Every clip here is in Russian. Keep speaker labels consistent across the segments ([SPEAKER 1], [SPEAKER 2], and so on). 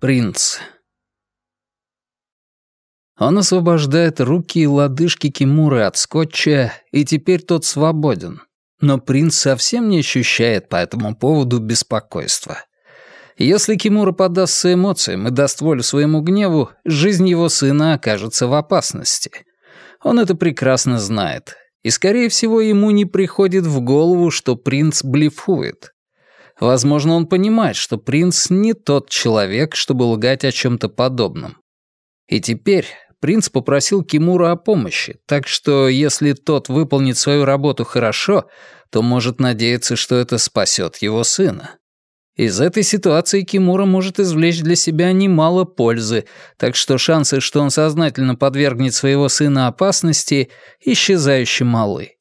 [SPEAKER 1] Принц. Он освобождает руки и лодыжки Кимуры от скотча, и теперь тот свободен. Но принц совсем не ощущает по этому поводу беспокойства. Если Кимура поддастся эмоциям и даст волю своему гневу, жизнь его сына окажется в опасности. Он это прекрасно знает, и, скорее всего, ему не приходит в голову, что принц блефует. Возможно, он понимает, что принц не тот человек, чтобы лгать о чем-то подобном. И теперь принц попросил Кимура о помощи, так что если тот выполнит свою работу хорошо, то может надеяться, что это спасет его сына. Из этой ситуации Кимура может извлечь для себя немало пользы, так что шансы, что он сознательно подвергнет своего сына опасности, исчезающе малы.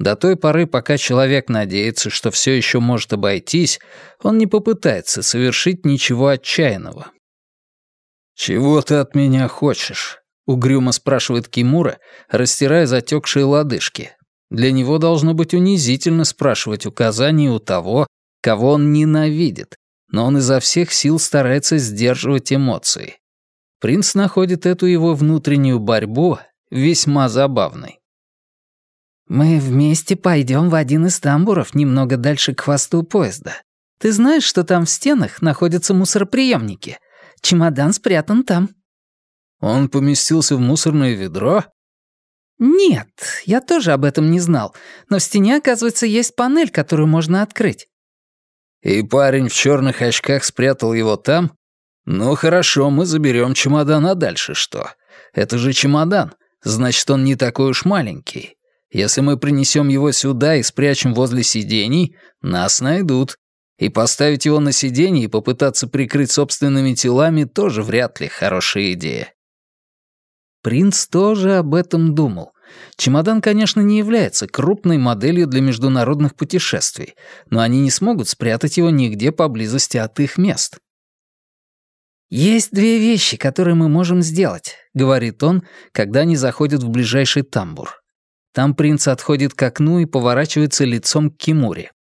[SPEAKER 1] До той поры, пока человек надеется, что все еще может обойтись, он не попытается совершить ничего отчаянного. «Чего ты от меня хочешь?» — угрюмо спрашивает Кимура, растирая затекшие лодыжки. Для него должно быть унизительно спрашивать указания у того, кого он ненавидит, но он изо всех сил старается сдерживать эмоции. Принц находит эту его внутреннюю борьбу весьма забавной. «Мы вместе пойдем в один из тамбуров немного дальше к хвосту поезда. Ты знаешь, что там в стенах находятся мусороприемники? Чемодан спрятан там». «Он поместился в мусорное ведро?» «Нет, я тоже об этом не знал, но в стене, оказывается, есть панель, которую можно открыть.
[SPEAKER 2] И парень в черных очках спрятал его там? Ну хорошо, мы заберем чемодан, а дальше что? Это же чемодан, значит, он не такой уж маленький. Если мы принесем его сюда и спрячем возле сидений, нас найдут. И поставить его на сиденье и попытаться прикрыть собственными телами тоже вряд ли хорошая идея.
[SPEAKER 1] Принц тоже об этом думал. Чемодан, конечно, не является крупной моделью для международных путешествий, но они не смогут спрятать его нигде поблизости от их мест. «Есть две вещи, которые мы можем сделать», — говорит он, когда они заходят в ближайший тамбур. Там принц отходит к окну и поворачивается лицом к Кимуре.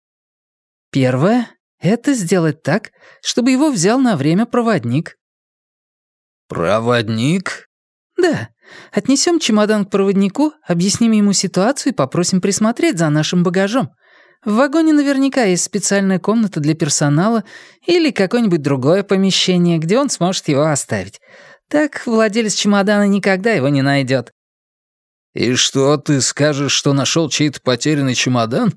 [SPEAKER 1] «Первое — это сделать так, чтобы его взял на время проводник».
[SPEAKER 2] «Проводник?»
[SPEAKER 1] «Да. Отнесем чемодан к проводнику, объясним ему ситуацию и попросим присмотреть за нашим багажом. В вагоне наверняка есть специальная комната для персонала или какое-нибудь другое помещение, где он сможет его оставить. Так владелец чемодана никогда его не найдет.
[SPEAKER 2] «И что, ты скажешь, что нашел чей-то потерянный чемодан?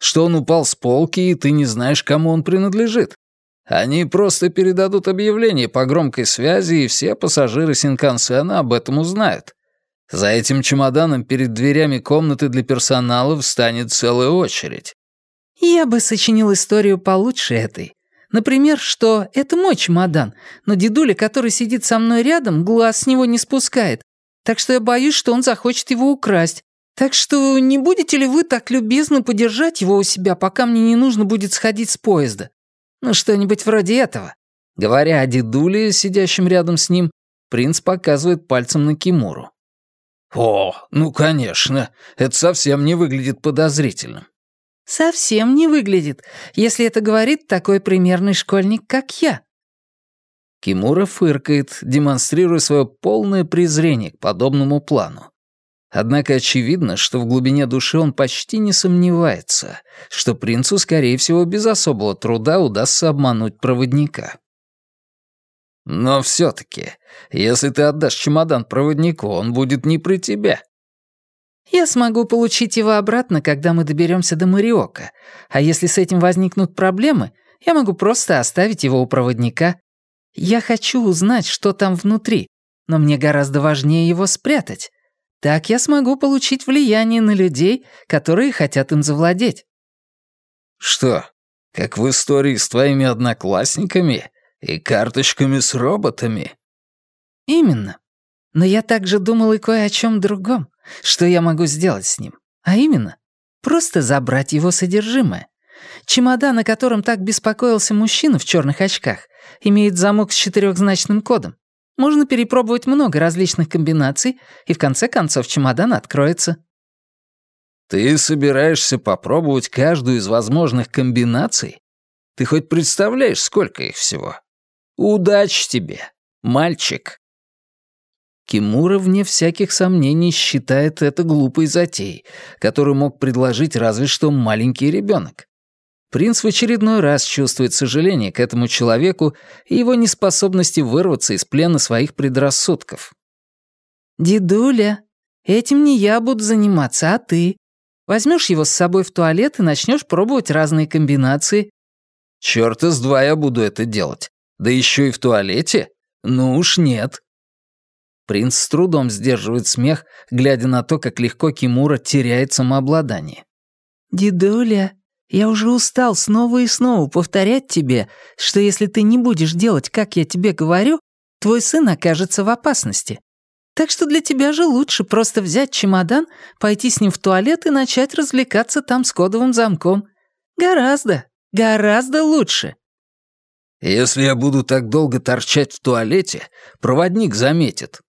[SPEAKER 2] Что он упал с полки, и ты не знаешь, кому он принадлежит?» Они просто передадут объявление по громкой связи, и все пассажиры Синкансена об этом узнают. За этим чемоданом перед дверями комнаты для персонала встанет целая очередь.
[SPEAKER 1] Я бы сочинил историю получше этой. Например, что это мой чемодан, но дедуля, который сидит со мной рядом, глаз с него не спускает. Так что я боюсь, что он захочет его украсть. Так что не будете ли вы так любезно подержать его у себя, пока мне не нужно будет сходить с поезда? Ну, что-нибудь вроде этого. Говоря о дедуле, сидящем рядом с ним, принц показывает пальцем на Кимуру.
[SPEAKER 2] «О, ну, конечно, это совсем не выглядит подозрительным».
[SPEAKER 1] «Совсем не выглядит, если это говорит такой примерный школьник, как я».
[SPEAKER 2] Кимура фыркает, демонстрируя свое полное презрение к подобному плану. Однако очевидно, что в глубине души он почти не сомневается, что принцу, скорее всего, без особого труда удастся обмануть проводника. Но все-таки, если ты отдашь чемодан проводнику, он будет не при тебе.
[SPEAKER 1] Я смогу получить его обратно, когда мы доберемся до Мариока. А если с этим возникнут проблемы, я могу просто оставить его у проводника. Я хочу узнать, что там внутри, но мне гораздо важнее его спрятать. Так я смогу получить влияние на людей, которые хотят им завладеть».
[SPEAKER 2] «Что, как в истории с твоими одноклассниками и карточками с роботами?»
[SPEAKER 1] «Именно. Но я также думал и кое о чем другом, что я могу сделать с ним. А именно, просто забрать его содержимое. Чемодан, о котором так беспокоился мужчина в черных очках, имеет замок с четырехзначным кодом. Можно перепробовать много различных комбинаций, и в конце концов чемодан откроется.
[SPEAKER 2] Ты собираешься попробовать каждую из возможных комбинаций? Ты хоть представляешь, сколько их всего? Удачи тебе, мальчик!»
[SPEAKER 1] Кимура, вне всяких сомнений, считает это глупой затеей, которую мог предложить разве что маленький ребенок. Принц в очередной раз чувствует сожаление к этому человеку и его неспособности вырваться из плена своих предрассудков. «Дедуля, этим не я буду заниматься, а ты. Возьмешь его с собой в туалет и начнешь пробовать разные комбинации».
[SPEAKER 2] «Чёрт из два я буду это делать. Да еще и в туалете? Ну уж нет».
[SPEAKER 1] Принц с трудом сдерживает смех, глядя на то, как легко Кимура теряет самообладание. «Дедуля, я уже устал снова и снова повторять тебе, что если ты не будешь делать, как я тебе говорю, твой сын окажется в опасности. Так что для тебя же лучше просто взять чемодан, пойти с ним в туалет и начать развлекаться там с кодовым замком. Гораздо, гораздо лучше».
[SPEAKER 2] «Если я буду так долго торчать в туалете, проводник заметит»,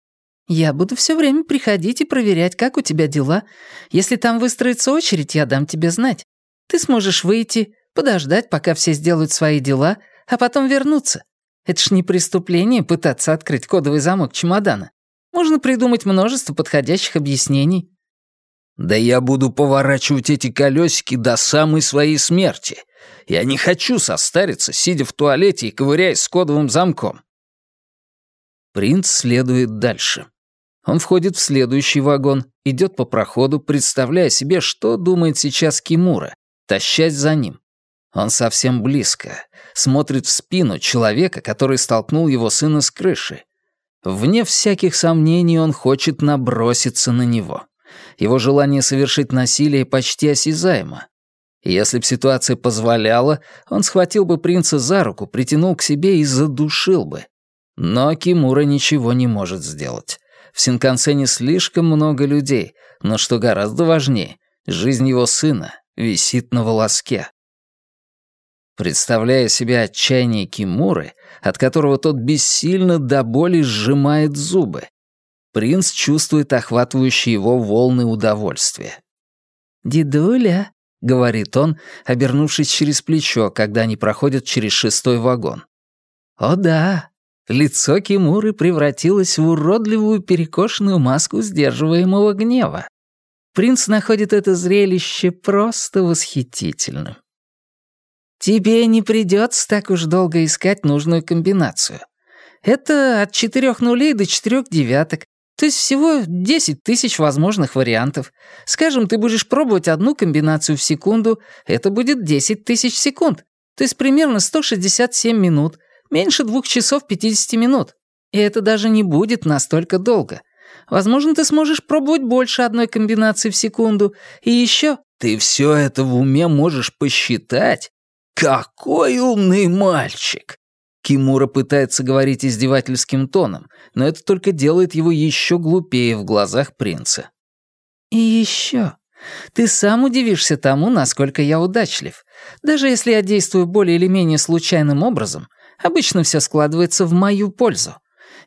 [SPEAKER 1] я буду все время приходить и проверять, как у тебя дела. Если там выстроится очередь, я дам тебе знать. Ты сможешь выйти, подождать, пока все сделают свои дела, а потом вернуться. Это ж не преступление пытаться открыть кодовый замок чемодана. Можно придумать множество подходящих объяснений.
[SPEAKER 2] Да я буду поворачивать эти колесики до самой своей смерти. Я не хочу состариться, сидя в туалете и ковыряясь с кодовым замком.
[SPEAKER 1] Принц следует дальше. Он входит в следующий вагон, идет по проходу, представляя себе, что думает сейчас Кимура, тащась за ним. Он совсем близко, смотрит в спину человека, который столкнул его сына с крыши. Вне всяких сомнений он хочет наброситься на него. Его желание совершить насилие почти осязаемо. если б ситуация позволяла, он схватил бы принца за руку, притянул к себе и задушил бы. Но Кимура ничего не может сделать. В Синкансене слишком много людей, но что гораздо важнее, жизнь его сына висит на волоске. Представляя себе отчаяние Кимуры, от которого тот бессильно до боли сжимает зубы, принц чувствует охватывающие его волны удовольствия. «Дедуля», — говорит он, обернувшись через плечо, когда они проходят через шестой вагон. «О да, Лицо Кимуры превратилось в уродливую перекошенную маску сдерживаемого гнева. Принц находит это зрелище просто восхитительным. Тебе не придется так уж долго искать нужную комбинацию. Это от четырех нулей до четырех девяток, то есть всего 10 тысяч возможных вариантов. Скажем, ты будешь пробовать одну комбинацию в секунду, это будет 10 тысяч секунд, то есть примерно 167 минут — Меньше двух часов 50 минут. И это даже не будет настолько долго. Возможно, ты сможешь пробовать больше одной комбинации в секунду. И еще...
[SPEAKER 2] Ты все это в уме можешь посчитать? Какой умный мальчик!
[SPEAKER 1] Кимура пытается говорить издевательским тоном, но это только делает его еще глупее в глазах принца. И еще. Ты сам удивишься тому, насколько я удачлив. Даже если я действую более или менее случайным образом, Обычно все складывается в мою пользу.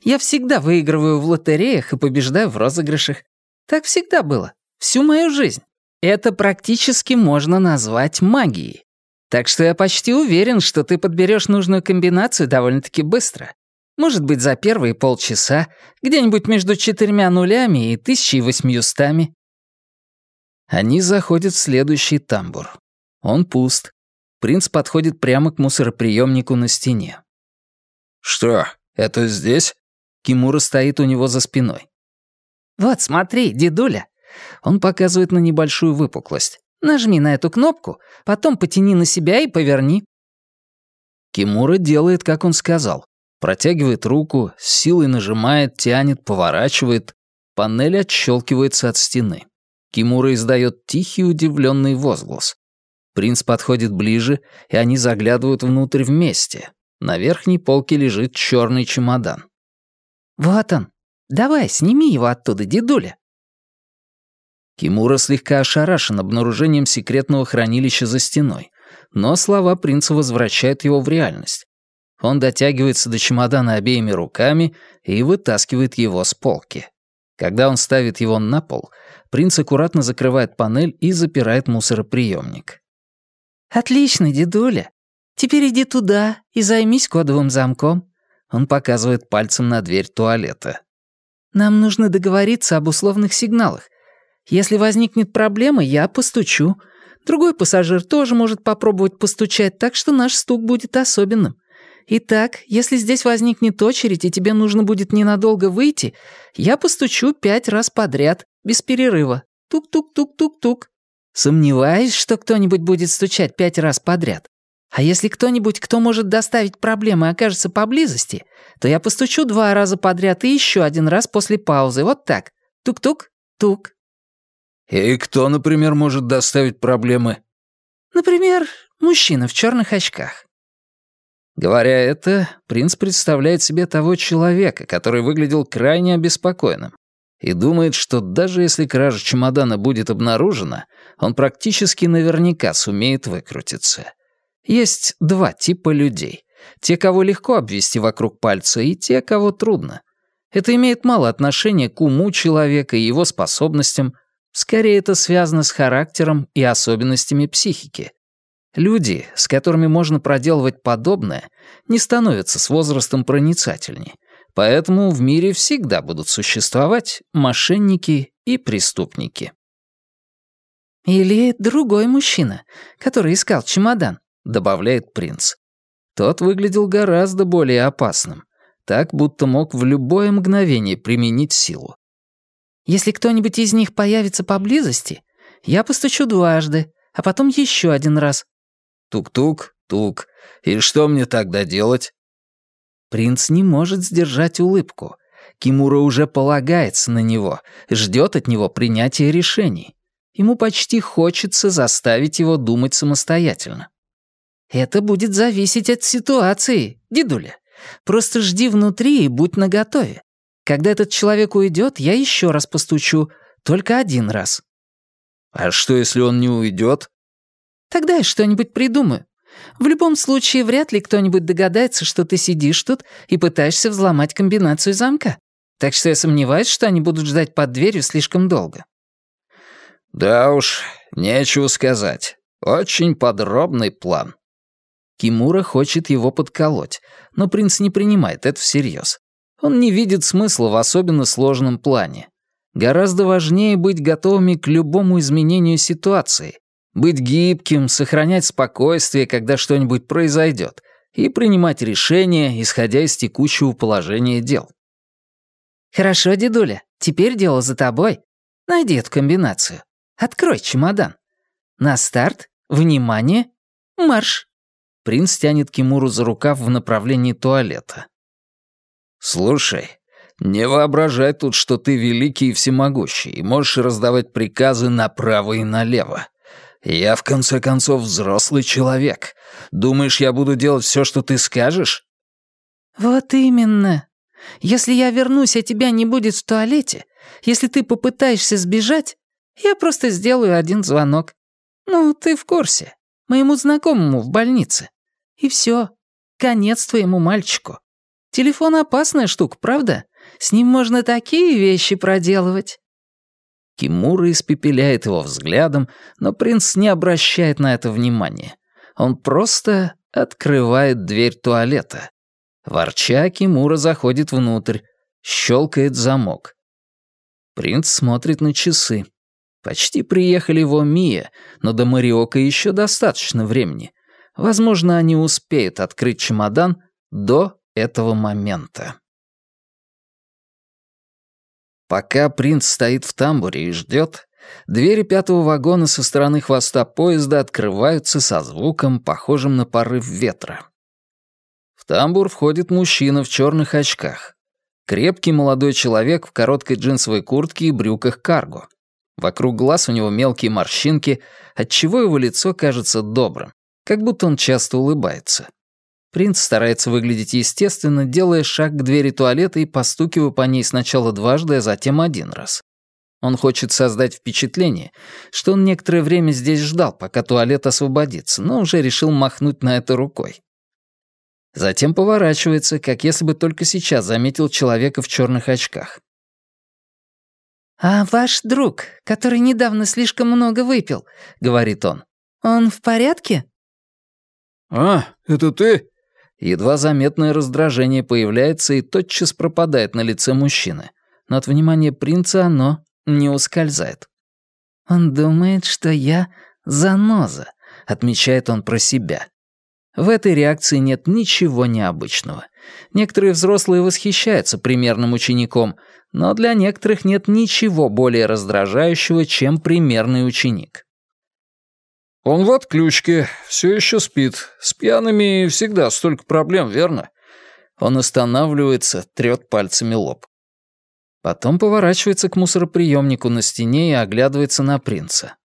[SPEAKER 1] Я всегда выигрываю в лотереях и побеждаю в розыгрышах. Так всегда было. Всю мою жизнь. Это практически можно назвать магией. Так что я почти уверен, что ты подберешь нужную комбинацию довольно-таки быстро. Может быть, за первые полчаса, где-нибудь между четырьмя нулями и тысячей восьмиюстами. Они заходят в следующий тамбур. Он пуст. Принц подходит прямо к мусороприемнику на стене.
[SPEAKER 2] «Что, это здесь?»
[SPEAKER 1] Кимура стоит у него за спиной. «Вот, смотри, дедуля». Он показывает на небольшую выпуклость. «Нажми на эту кнопку, потом потяни на себя и поверни». Кимура делает, как он сказал. Протягивает руку, с силой нажимает, тянет, поворачивает. Панель отщелкивается от стены. Кимура издает тихий удивленный возглас. Принц подходит ближе, и они заглядывают внутрь вместе. На верхней полке лежит черный чемодан. «Вот он. Давай, сними его оттуда, дедуля». Кимура слегка ошарашен обнаружением секретного хранилища за стеной, но слова принца возвращают его в реальность. Он дотягивается до чемодана обеими руками и вытаскивает его с полки. Когда он ставит его на пол, принц аккуратно закрывает панель и запирает мусороприемник. «Отлично, дедуля. Теперь иди туда и займись кодовым замком. Он показывает пальцем на дверь туалета.
[SPEAKER 3] «Нам нужно договориться об условных сигналах. Если возникнет проблема, я постучу. Другой пассажир тоже может попробовать постучать, так что наш стук будет особенным. Итак, если здесь возникнет очередь и тебе нужно будет ненадолго выйти, я постучу пять раз подряд, без перерыва. Тук-тук-тук-тук-тук. Сомневаюсь, что кто-нибудь будет стучать пять раз подряд. А если кто-нибудь, кто может доставить проблемы, окажется поблизости, то я постучу два раза подряд и еще один раз после паузы. Вот так. Тук-тук, тук.
[SPEAKER 2] И кто, например, может доставить проблемы?
[SPEAKER 3] Например, мужчина в черных очках.
[SPEAKER 1] Говоря это, принц представляет себе того человека, который выглядел крайне обеспокоенным, и думает, что даже если кража чемодана будет обнаружена, он практически наверняка сумеет выкрутиться. Есть два типа людей. Те, кого легко обвести вокруг пальца, и те, кого трудно. Это имеет мало отношения к уму человека и его способностям. Скорее, это связано с характером и особенностями психики. Люди, с которыми можно проделывать подобное, не становятся с возрастом проницательнее. Поэтому в мире всегда будут существовать мошенники и преступники.
[SPEAKER 3] «Или другой мужчина, который искал чемодан», —
[SPEAKER 1] добавляет принц. Тот выглядел гораздо более опасным, так будто мог в любое мгновение применить силу.
[SPEAKER 3] «Если кто-нибудь из них появится поблизости, я постучу дважды, а потом еще один раз».
[SPEAKER 2] «Тук-тук, тук. И что мне тогда делать?»
[SPEAKER 1] Принц не может сдержать улыбку. Кимура уже полагается на него, ждет от него принятия решений. Ему почти хочется заставить его думать самостоятельно.
[SPEAKER 3] Это будет зависеть от ситуации, дедуля. Просто жди внутри и будь наготове. Когда этот человек уйдет, я еще раз постучу. Только один раз.
[SPEAKER 2] А что, если он не уйдет?
[SPEAKER 3] Тогда я что-нибудь придумаю. В любом случае, вряд ли кто-нибудь догадается, что ты сидишь тут и пытаешься взломать комбинацию замка. Так что я сомневаюсь, что они будут ждать под дверью слишком долго.
[SPEAKER 2] Да уж, нечего сказать. Очень подробный план.
[SPEAKER 1] Кимура хочет его подколоть, но принц не принимает это всерьез. Он не видит смысла в особенно сложном плане. Гораздо важнее быть готовыми к любому изменению ситуации, быть гибким, сохранять спокойствие, когда что-нибудь произойдет, и принимать решения, исходя из текущего положения дел.
[SPEAKER 3] «Хорошо, дедуля, теперь дело за тобой. Найди эту комбинацию. Открой чемодан. На старт, внимание, марш!»
[SPEAKER 1] Принц тянет Кимуру за рукав в направлении туалета.
[SPEAKER 2] «Слушай, не воображай тут, что ты великий и всемогущий, и можешь раздавать приказы направо и налево. Я, в конце концов, взрослый человек. Думаешь, я буду делать все, что ты скажешь?»
[SPEAKER 3] «Вот именно. Если я вернусь, а тебя не будет в туалете, если ты попытаешься сбежать, я просто сделаю один звонок. Ну, ты в курсе. Моему знакомому в больнице. И все. Конец твоему мальчику. Телефон опасная штука, правда? С ним можно такие вещи проделывать.
[SPEAKER 1] Кимура испепеляет его взглядом, но принц не обращает на это внимания. Он просто открывает дверь туалета. Ворча, Кимура заходит внутрь, щелкает замок. Принц смотрит на часы. Почти приехали в Омия, но до Мариока еще достаточно времени. Возможно, они успеют открыть чемодан до этого момента. Пока принц стоит в тамбуре и ждет, двери пятого вагона со стороны хвоста поезда открываются со звуком, похожим на порыв ветра. В тамбур входит мужчина в черных очках. Крепкий молодой человек в короткой джинсовой куртке и брюках карго. Вокруг глаз у него мелкие морщинки, отчего его лицо кажется добрым, как будто он часто улыбается. Принц старается выглядеть естественно, делая шаг к двери туалета и постукивая по ней сначала дважды, а затем один раз. Он хочет создать впечатление, что он некоторое время здесь ждал, пока туалет освободится, но уже решил махнуть на это рукой. Затем поворачивается, как если бы только сейчас заметил человека в черных очках.
[SPEAKER 3] «А ваш друг, который недавно слишком много выпил», — говорит он, — «он в порядке?»
[SPEAKER 2] «А, это ты?»
[SPEAKER 1] Едва заметное раздражение появляется и тотчас пропадает на лице мужчины, но от внимания принца оно не ускользает.
[SPEAKER 3] «Он думает, что я заноза», — отмечает он про себя.
[SPEAKER 1] В этой реакции нет ничего необычного. Некоторые взрослые восхищаются примерным учеником, но для некоторых нет ничего более раздражающего, чем примерный ученик. «Он в отключке, все еще спит. С пьяными всегда столько проблем, верно?» Он останавливается, трет пальцами лоб. Потом поворачивается к мусороприемнику на стене и оглядывается на принца.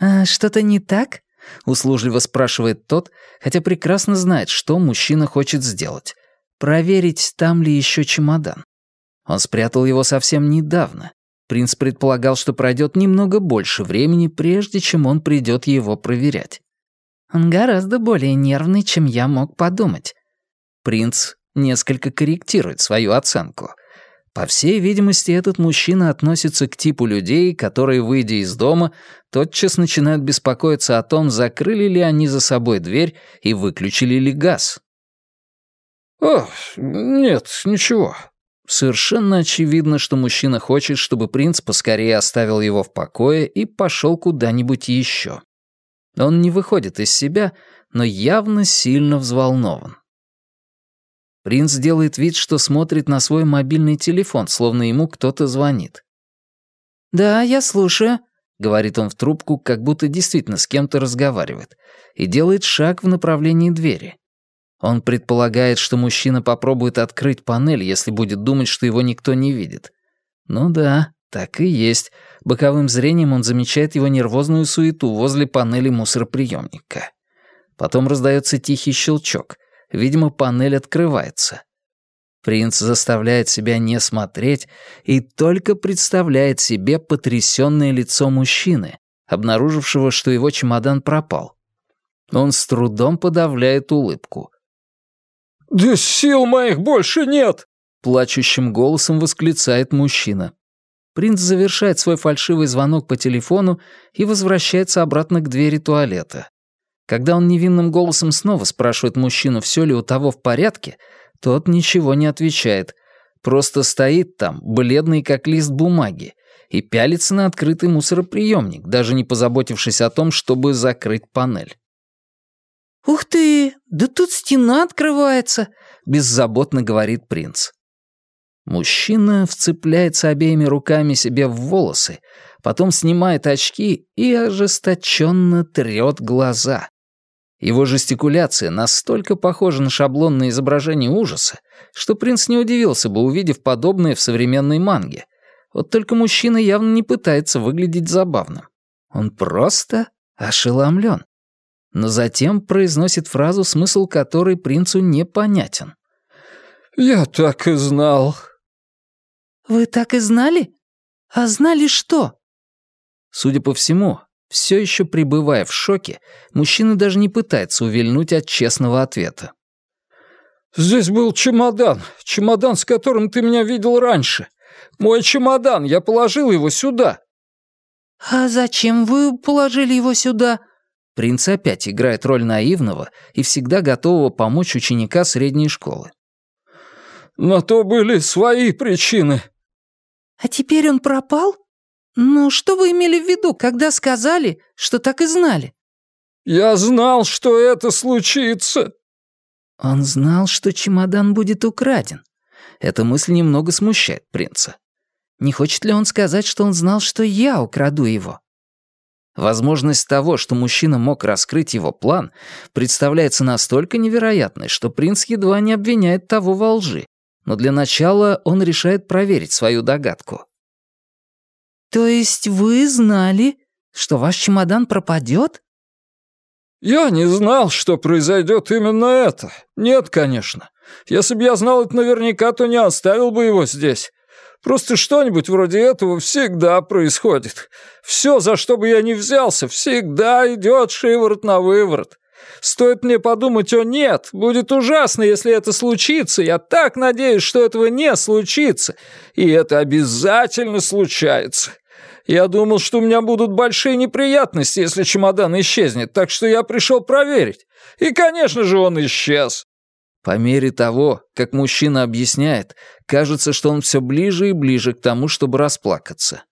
[SPEAKER 3] «А что-то не так?»
[SPEAKER 1] — услужливо спрашивает тот, хотя прекрасно знает, что мужчина хочет сделать. Проверить, там ли еще чемодан. Он спрятал его совсем недавно. Принц предполагал, что пройдет немного больше времени, прежде чем он придет его проверять.
[SPEAKER 3] Он гораздо более нервный, чем я мог подумать.
[SPEAKER 1] Принц несколько корректирует свою оценку. По всей видимости, этот мужчина относится к типу людей, которые, выйдя из дома, тотчас начинают беспокоиться о том, закрыли ли они за собой дверь и выключили ли газ. «О, нет, ничего». Совершенно очевидно, что мужчина хочет, чтобы принц поскорее оставил его в покое и пошел куда-нибудь еще. Он не выходит из себя, но явно сильно взволнован. Принц делает вид, что смотрит на свой мобильный телефон, словно ему кто-то звонит.
[SPEAKER 3] «Да, я слушаю», —
[SPEAKER 1] говорит он в трубку, как будто действительно с кем-то разговаривает, и делает шаг в направлении двери. Он предполагает, что мужчина попробует открыть панель, если будет думать, что его никто не видит. Ну да, так и есть. Боковым зрением он замечает его нервозную суету возле панели мусороприемника. Потом раздается тихий щелчок — Видимо, панель открывается. Принц заставляет себя не смотреть и только представляет себе потрясённое лицо мужчины, обнаружившего, что его чемодан пропал. Он с трудом подавляет улыбку.
[SPEAKER 2] «Да сил моих больше нет!»
[SPEAKER 1] — плачущим голосом восклицает мужчина. Принц завершает свой фальшивый звонок по телефону и возвращается обратно к двери туалета. Когда он невинным голосом снова спрашивает мужчину, все ли у того в порядке, тот ничего не отвечает. Просто стоит там, бледный как лист бумаги, и пялится на открытый мусороприемник, даже не позаботившись о том, чтобы закрыть панель.
[SPEAKER 3] «Ух ты, да тут стена открывается», — беззаботно говорит принц.
[SPEAKER 1] Мужчина вцепляется обеими руками себе в волосы, потом снимает очки и ожесточенно трет глаза. Его жестикуляция настолько похожа на шаблонное изображение ужаса, что принц не удивился бы, увидев подобное в современной манге. Вот только мужчина явно не пытается выглядеть забавным. Он просто ошеломлен. Но затем произносит фразу, смысл которой принцу непонятен.
[SPEAKER 2] «Я так и знал».
[SPEAKER 3] «Вы так и знали? А знали что?»
[SPEAKER 1] Судя по всему, все еще пребывая в шоке, мужчина даже не пытается увильнуть от честного ответа.
[SPEAKER 2] «Здесь был чемодан, чемодан, с которым ты меня видел раньше. Мой чемодан, я положил его сюда».
[SPEAKER 3] «А зачем вы положили его сюда?»
[SPEAKER 1] Принц опять играет роль наивного и всегда готового помочь ученика средней школы.
[SPEAKER 2] «На то были свои причины».
[SPEAKER 3] «А теперь он пропал?» «Ну, что вы имели в виду, когда сказали, что так и знали?»
[SPEAKER 2] «Я знал, что это случится».
[SPEAKER 1] Он знал, что чемодан будет украден. Эта мысль немного смущает принца. Не хочет ли он сказать, что он знал, что я украду его? Возможность того, что мужчина мог раскрыть его план, представляется настолько невероятной, что принц едва не обвиняет того во лжи. Но для начала он решает проверить свою догадку.
[SPEAKER 3] «То есть вы знали, что ваш чемодан пропадет?»
[SPEAKER 2] «Я не знал, что произойдет именно это. Нет, конечно. Если бы я знал это наверняка, то не оставил бы его здесь. Просто что-нибудь вроде этого всегда происходит. Все, за что бы я ни взялся, всегда идет шиворот на выворот. Стоит мне подумать о нет, будет ужасно, если это случится. Я так надеюсь, что этого не случится. И это обязательно случается. Я думал, что у меня будут большие неприятности, если чемодан исчезнет, так что я пришел проверить. И, конечно же, он исчез. По мере того, как мужчина объясняет, кажется, что он все ближе и ближе к тому, чтобы расплакаться.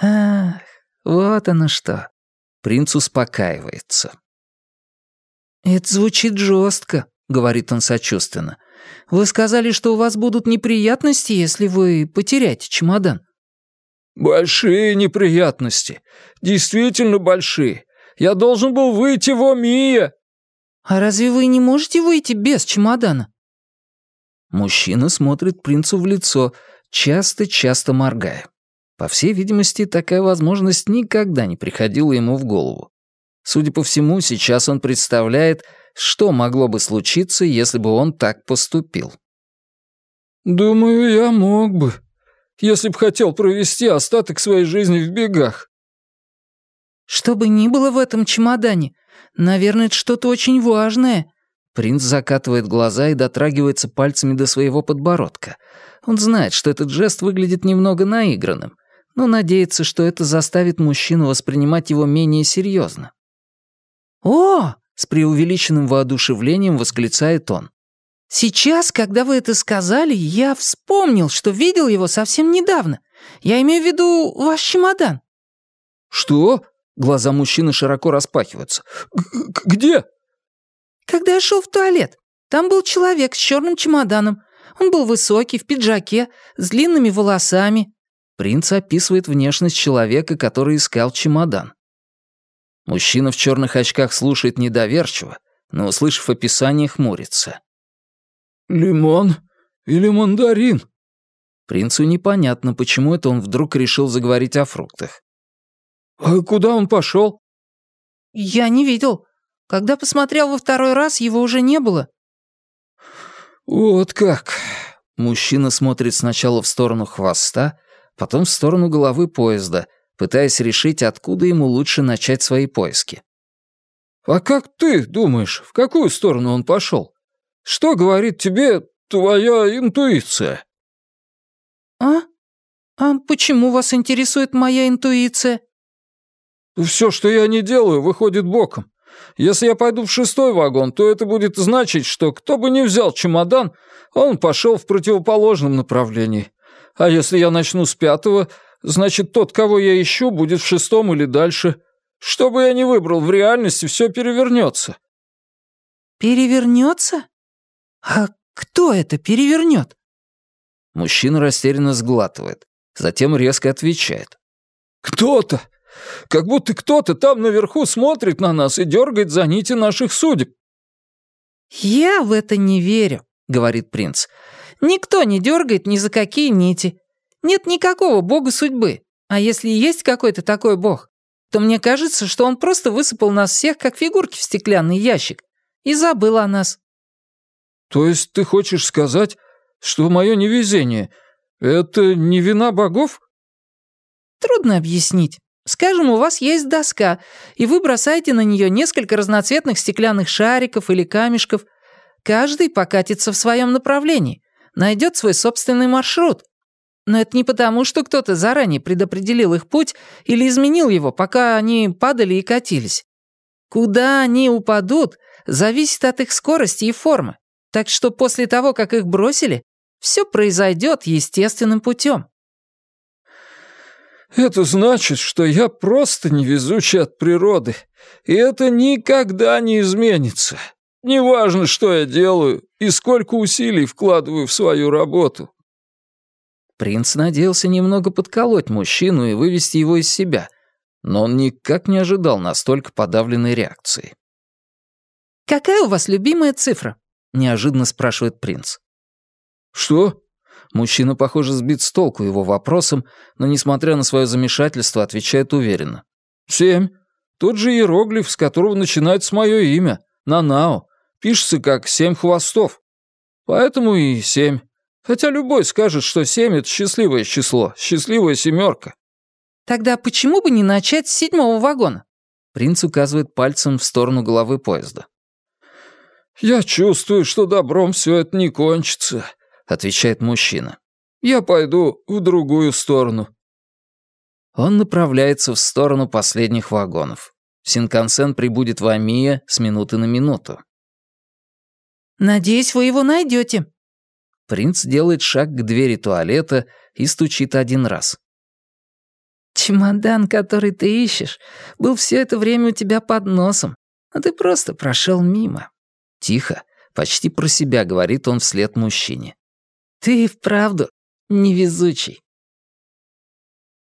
[SPEAKER 3] «Ах, вот оно что!»
[SPEAKER 2] Принц успокаивается.
[SPEAKER 3] «Это звучит жестко», — говорит он сочувственно. «Вы сказали, что у вас будут неприятности, если вы потеряете чемодан».
[SPEAKER 1] «Большие неприятности. Действительно большие. Я должен был выйти в Омия».
[SPEAKER 3] «А разве вы не можете выйти без чемодана?»
[SPEAKER 2] Мужчина смотрит принцу в лицо, часто-часто моргая. По всей видимости, такая возможность никогда не приходила ему в голову. Судя по всему, сейчас он представляет, что могло бы случиться, если бы он так поступил.
[SPEAKER 1] «Думаю, я мог бы, если бы хотел провести остаток своей жизни в бегах».
[SPEAKER 3] «Что бы ни было в этом чемодане, наверное, это что-то очень важное».
[SPEAKER 2] Принц закатывает глаза и дотрагивается пальцами до своего подбородка. Он знает, что этот жест выглядит немного наигранным, но надеется, что это заставит мужчину воспринимать его менее серьезно.
[SPEAKER 3] «О!»
[SPEAKER 2] — с преувеличенным воодушевлением восклицает он.
[SPEAKER 3] «Сейчас, когда вы это сказали, я вспомнил, что видел его совсем недавно. Я имею в виду ваш чемодан».
[SPEAKER 2] «Что?» — глаза мужчины широко распахиваются. «Где?»
[SPEAKER 3] «Когда я шел в туалет. Там был человек с черным чемоданом. Он был высокий, в пиджаке, с длинными волосами».
[SPEAKER 2] Принц описывает внешность человека, который искал чемодан. Мужчина в черных очках слушает недоверчиво, но, услышав описание, хмурится.
[SPEAKER 1] «Лимон или мандарин?»
[SPEAKER 2] Принцу непонятно, почему это он вдруг решил заговорить о фруктах.
[SPEAKER 1] «А куда он пошел?»
[SPEAKER 3] «Я не видел. Когда посмотрел во второй раз, его уже не было».
[SPEAKER 1] «Вот как!»
[SPEAKER 2] Мужчина смотрит сначала в сторону хвоста, потом в сторону головы поезда, пытаясь решить, откуда ему лучше начать свои поиски.
[SPEAKER 1] «А как ты думаешь, в какую сторону он пошел? Что говорит тебе твоя интуиция?»
[SPEAKER 3] «А? А почему вас интересует моя интуиция?»
[SPEAKER 1] «Все, что я не делаю, выходит боком. Если я пойду в шестой вагон, то это будет значить, что кто бы ни взял чемодан, он пошел в противоположном направлении. А если я начну с пятого, Значит, тот, кого я ищу, будет в шестом или дальше. Что бы я ни выбрал, в реальности все перевернется».
[SPEAKER 3] «Перевернется? А кто это перевернет?»
[SPEAKER 2] Мужчина растерянно сглатывает, затем резко отвечает.
[SPEAKER 1] «Кто-то! Как будто кто-то там наверху смотрит на нас и дергает за нити наших судеб».
[SPEAKER 3] «Я в это не верю», — говорит принц. «Никто не дергает ни за какие нити. Нет никакого бога судьбы. А если есть какой-то такой бог, то мне кажется, что он просто высыпал нас всех, как фигурки в стеклянный ящик, и забыл о нас».
[SPEAKER 1] «То есть ты хочешь сказать, что мое невезение — это не вина богов?»
[SPEAKER 3] «Трудно объяснить. Скажем, у вас есть доска, и вы бросаете на нее несколько разноцветных стеклянных шариков или камешков. Каждый покатится в своем направлении, найдет свой собственный маршрут. Но это не потому, что кто-то заранее предопределил их путь или изменил его, пока они падали и катились. Куда они упадут, зависит от их скорости и формы. Так что после того, как их бросили, все произойдет естественным путем.
[SPEAKER 1] «Это значит, что я просто невезучий от природы, и это никогда не изменится. Неважно, что я делаю и сколько усилий вкладываю в свою работу.
[SPEAKER 2] Принц надеялся немного подколоть мужчину и вывести его из себя, но он никак не ожидал настолько подавленной реакции.
[SPEAKER 3] «Какая у вас любимая цифра?» — неожиданно спрашивает принц.
[SPEAKER 1] «Что?»
[SPEAKER 2] Мужчина, похоже, сбит с толку его вопросом, но, несмотря на свое замешательство, отвечает уверенно.
[SPEAKER 1] «Семь. Тот же иероглиф, с которого начинается мое имя. Нанао. Пишется как «семь хвостов». Поэтому и семь. Хотя любой скажет, что семь — это счастливое число, счастливая семерка.
[SPEAKER 3] Тогда почему бы не начать с седьмого вагона?
[SPEAKER 2] Принц указывает пальцем в сторону головы поезда.
[SPEAKER 1] «Я чувствую, что добром все это не кончится», — отвечает мужчина. «Я пойду в другую сторону».
[SPEAKER 2] Он направляется в сторону последних вагонов. Синкансен прибудет в Амия с минуты на минуту.
[SPEAKER 3] Надеюсь, вы его найдете.
[SPEAKER 1] Принц делает шаг к двери туалета и стучит один раз.
[SPEAKER 3] Чемодан, который ты ищешь, был все это время у тебя под носом, а ты просто прошел мимо.
[SPEAKER 1] Тихо, почти про себя говорит он вслед мужчине.
[SPEAKER 3] Ты и вправду невезучий.